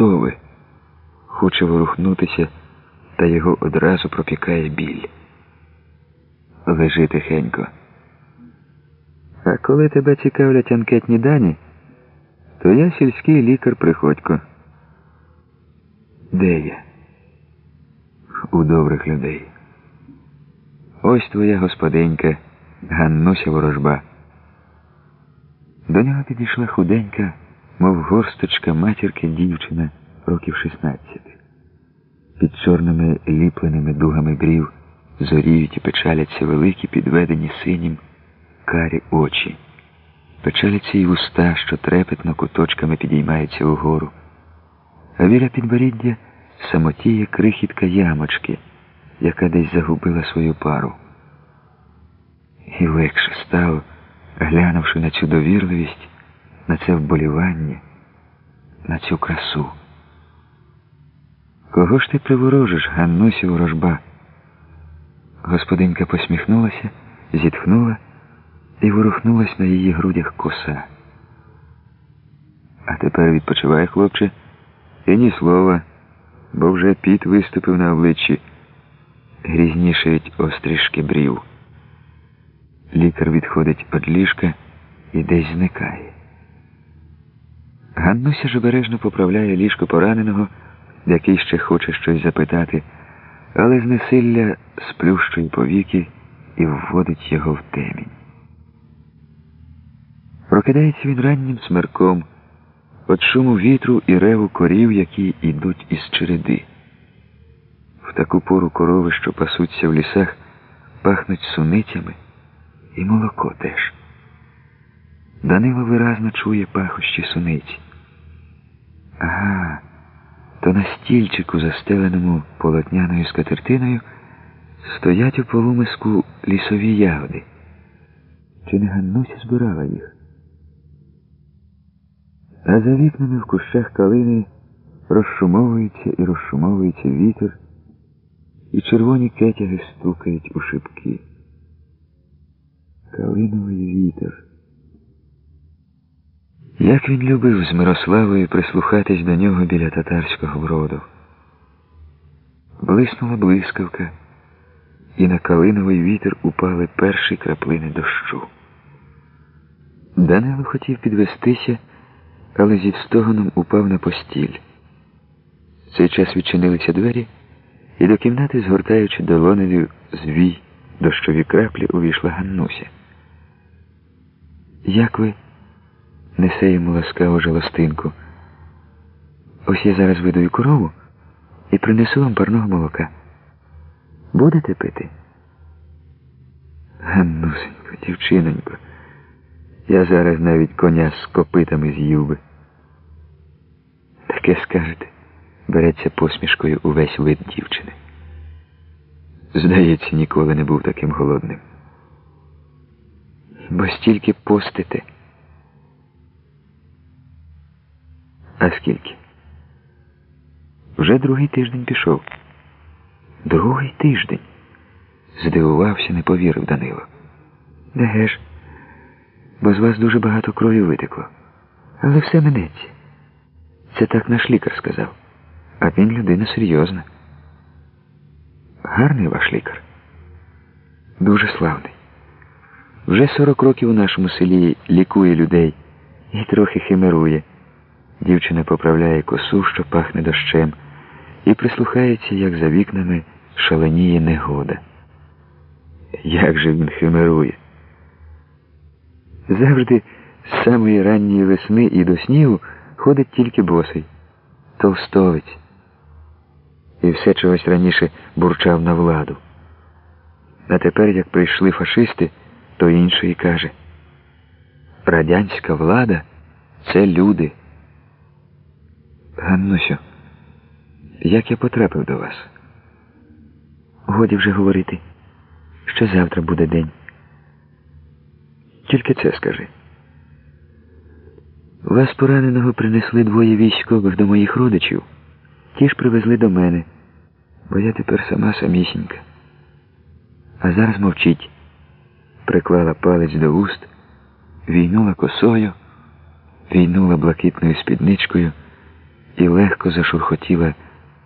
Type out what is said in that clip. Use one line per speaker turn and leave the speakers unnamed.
Хто ви? Хоче ворухнутися, та його одразу пропікає біль. Лежи тихенько. А коли тебе цікавлять анкетні дані, то я сільський лікар Приходько. Де я? У добрих людей. Ось твоя господинька Ганнуся Ворожба. До нього підійшла худенька, мов горсточка матірки дівчина років 16. Під чорними ліпленими дугами брів зоріють і печаляться великі, підведені синім карі очі. Печаляться й уста, що трепетно куточками підіймаються угору. А біля підборіддя самотіє крихітка ямочки, яка десь загубила свою пару. І легше стало, глянувши на цю довірливість, на це вболівання, на цю красу. Кого ж ти приворожиш, Ганнусі ворожба? Господинка посміхнулася, зітхнула і ворухнулась на її грудях коса. А тепер відпочивай, хлопче, і ні слова, бо вже піт виступив на обличчі, грізнішають острішки брів. Лікар відходить від ліжка і десь зникає. Ганнуся ж обережно поправляє ліжко пораненого, який ще хоче щось запитати, але знесилля сплющує повіки і вводить його в темінь. Прокидається він раннім смерком від шуму вітру і реву корів, які йдуть із череди. В таку пору корови, що пасуться в лісах, пахнуть суницями і молоко теж. Данило виразно чує пахощі суниці. Ага, то на стільчику, застеленому полотняною скатертиною, стоять у полумиску лісові ягоди. Чи не Ганнуся збирала їх? А за вікнами в кущах калини розшумовується і розшумовується вітер, і червоні кетяги стукають у шибки. Калиновий вітер. Як він любив з Мирославою прислухатись до нього біля татарського вроду. Блиснула блискавка, і на калиновий вітер упали перші краплини дощу. Данило хотів підвестися, але зі стогоном упав на постіль. В цей час відчинилися двері, і до кімнати, згортаючи долонею звій дощові краплі, увійшла Ганнуся. Як ви? Несе йому ласкаву жалостинку. Ось я зараз видаю корову і принесу вам парного молока. Будете пити? Ганнусенько, дівчинонько, я зараз навіть коня з копитами з'їв би. Таке скажете, береться посмішкою увесь вид дівчини. Здається, ніколи не був таким голодним. Бо стільки постите. А скільки? Вже другий тиждень пішов. Другий тиждень. Здивувався, не повірив Данило. Деге ж, бо з вас дуже багато крові витекло. Але все минеться. Це так наш лікар сказав. А він людина серйозна. Гарний ваш лікар. Дуже славний. Вже 40 років у нашому селі лікує людей і трохи химерує. Дівчина поправляє косу, що пахне дощем, і прислухається, як за вікнами шаленіє негода. Як же він химерує? Завжди з самої ранньої весни і до снігу ходить тільки босий, толстовець. І все чогось раніше бурчав на владу. А тепер, як прийшли фашисти, то інший каже: Радянська влада це люди. Ганнусю, як я потрапив до вас? Годі вже говорити, що завтра буде день. Тільки це скажи. Вас пораненого принесли двоє військових до моїх родичів, ті ж привезли до мене, бо я тепер сама самісінька. А зараз мовчіть, приклала палець до уст, війнула косою, війнула блакитною спідничкою і легко. зашурхотіла